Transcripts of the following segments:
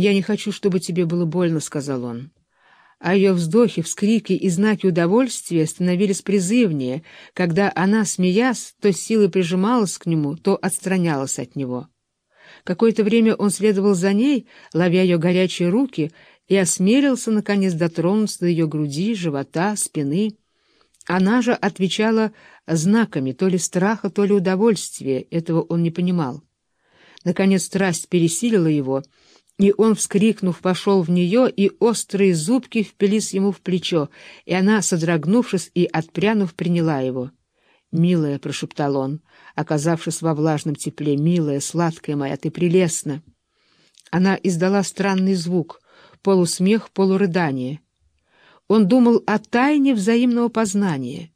«Я не хочу, чтобы тебе было больно», — сказал он. А ее вздохи, вскрики и знаки удовольствия становились призывнее, когда она, смеясь, то силой прижималась к нему, то отстранялась от него. Какое-то время он следовал за ней, ловя ее горячие руки, и осмелился, наконец, дотронуться до ее груди, живота, спины. Она же отвечала знаками то ли страха, то ли удовольствия, этого он не понимал. Наконец страсть пересилила его, и он, вскрикнув, пошел в нее, и острые зубки впились ему в плечо, и она, содрогнувшись и отпрянув, приняла его. «Милая», — прошептал он, оказавшись во влажном тепле, — «милая, сладкая моя, ты прелестна». Она издала странный звук, полусмех, полурыдание. Он думал о тайне взаимного познания,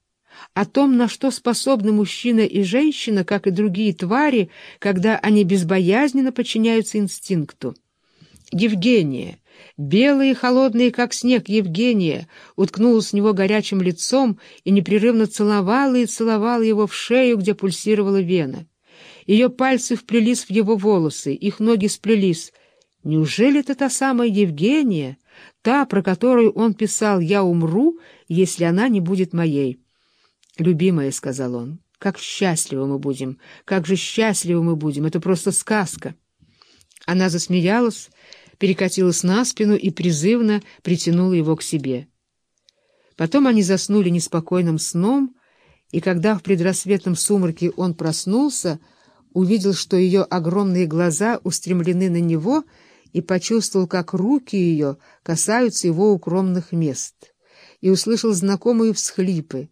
о том, на что способны мужчина и женщина, как и другие твари, когда они безбоязненно подчиняются инстинкту. Евгения, белая и холодная, как снег, Евгения, уткнулась в него горячим лицом и непрерывно целовала и целовала его в шею, где пульсировала вена. Ее пальцы вплелись в его волосы, их ноги сплелись. Неужели это та самая Евгения, та, про которую он писал «Я умру, если она не будет моей»? «Любимая», — сказал он, — «как счастливы мы будем, как же счастливы мы будем, это просто сказка». Она засмеялась, перекатилась на спину и призывно притянула его к себе. Потом они заснули неспокойным сном, и когда в предрассветном сумраке он проснулся, увидел, что ее огромные глаза устремлены на него, и почувствовал, как руки ее касаются его укромных мест, и услышал знакомые всхлипы,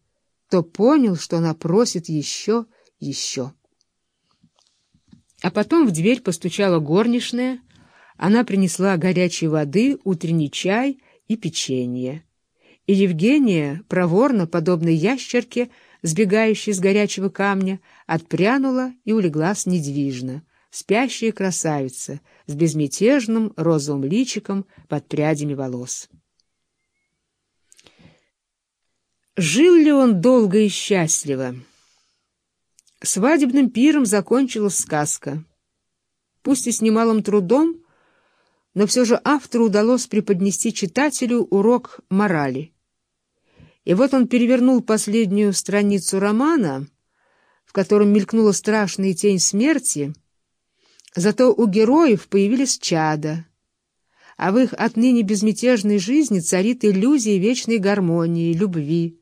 то понял, что она просит еще, еще. А потом в дверь постучала горничная, она принесла горячей воды, утренний чай и печенье. И Евгения, проворно, подобно ящерке, сбегающей с горячего камня, отпрянула и улеглась недвижно, спящая красавица с безмятежным розовым личиком под прядями волос. Жил ли он долго и счастливо? Свадебным пиром закончилась сказка. Пусть и с немалым трудом, но все же автору удалось преподнести читателю урок морали. И вот он перевернул последнюю страницу романа, в котором мелькнула страшная тень смерти, зато у героев появились чада, а в их отныне безмятежной жизни царит иллюзия вечной гармонии, любви.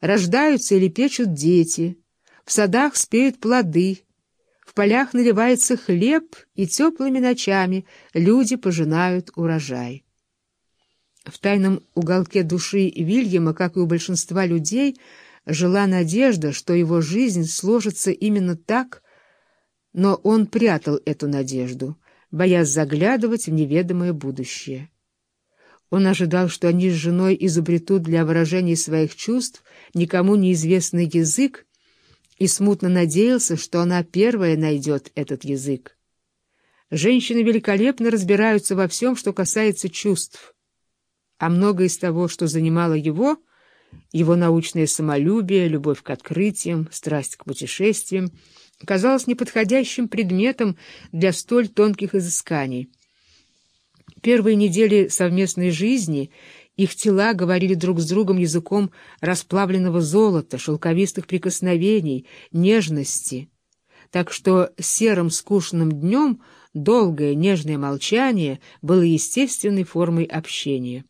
Рождаются или печут дети, в садах спеют плоды — полях наливается хлеб, и теплыми ночами люди пожинают урожай. В тайном уголке души Вильяма, как и у большинства людей, жила надежда, что его жизнь сложится именно так, но он прятал эту надежду, боясь заглядывать в неведомое будущее. Он ожидал, что они с женой изобретут для выражения своих чувств никому неизвестный язык, и смутно надеялся, что она первая найдет этот язык. Женщины великолепно разбираются во всем, что касается чувств, а многое из того, что занимало его, его научное самолюбие, любовь к открытиям, страсть к путешествиям, казалось неподходящим предметом для столь тонких изысканий. Первые недели совместной жизни их тела говорили друг с другом языком расплавленного золота, шелковистых прикосновений, нежности. Так что серым скучным днем долгое нежное молчание было естественной формой общения.